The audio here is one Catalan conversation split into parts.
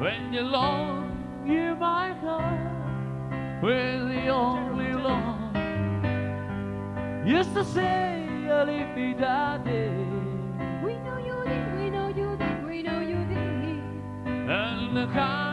When you long, you might come. We're the only long, Used to say, I'll leave me daddy. We know you did, we know you did, we know you did. And the kind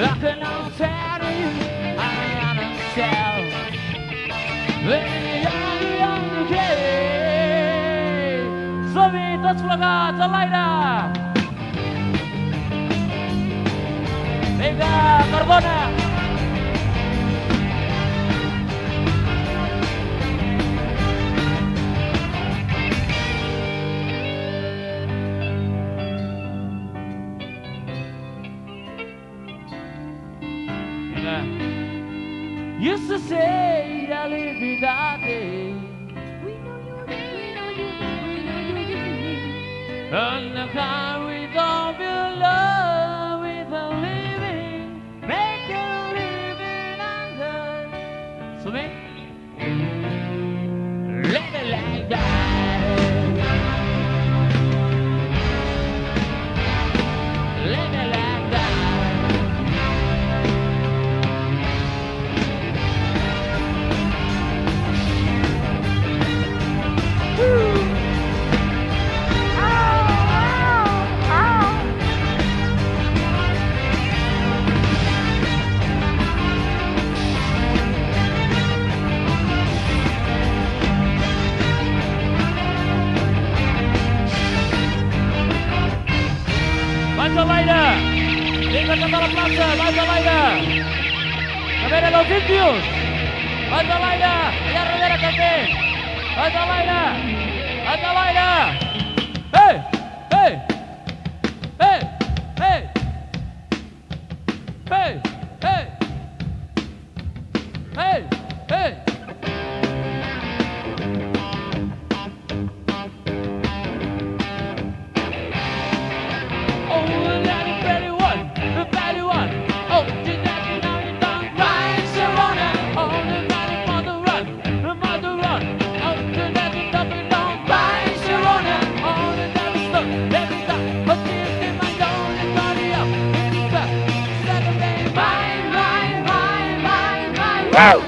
I can understand you, I can understand. Any altre day. Som-hi, tots plegats, a l'aire! Vinga, Carbona! Carbona! used to say I live in that day. We know you, we know you, we know you. And I can't Mans a l'aire! Vinga, cap a la plaça! Mans a l'aire! A veure, dels índios! Mans a l'aire! Allà darrere també! Mans a l'aire! Mans a l'aire! Wow.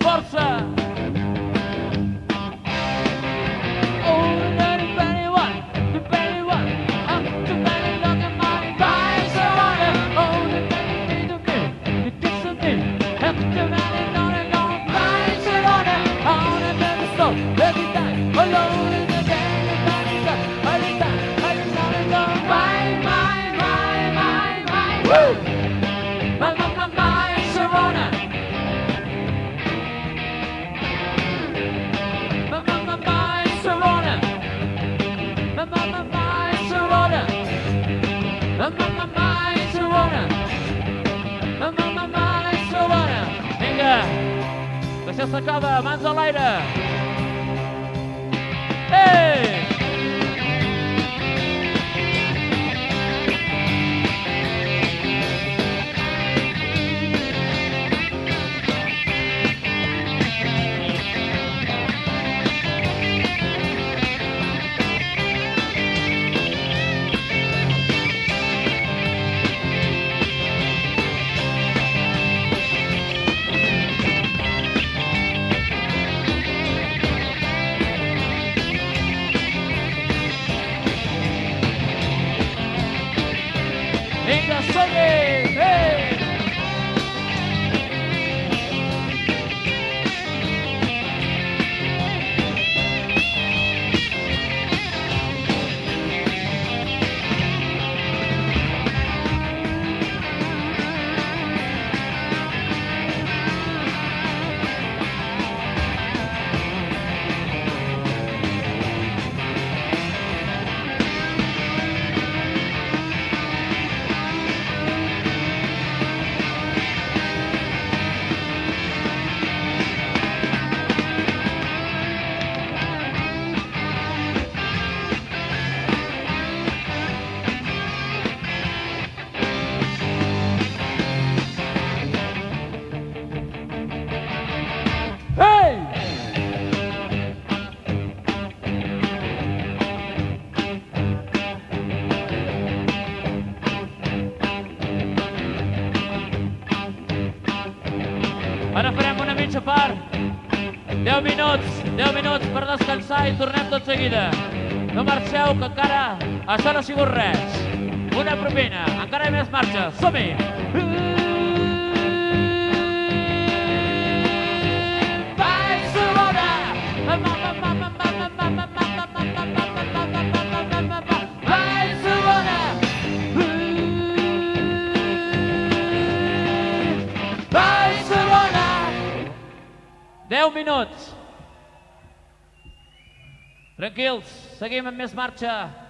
força! Això s'acaba, mans a l'aire. Ei! Vinga, Ara farem una mitja part. 10 minuts, 10 minuts per descansar i tornem tot seguida. No marxeu, que encara això no ha sigut res. Una propina, encara hi ha més marxa. Som-hi! Barcelona! 10 minuts. Tranquils, seguim amb més marxa.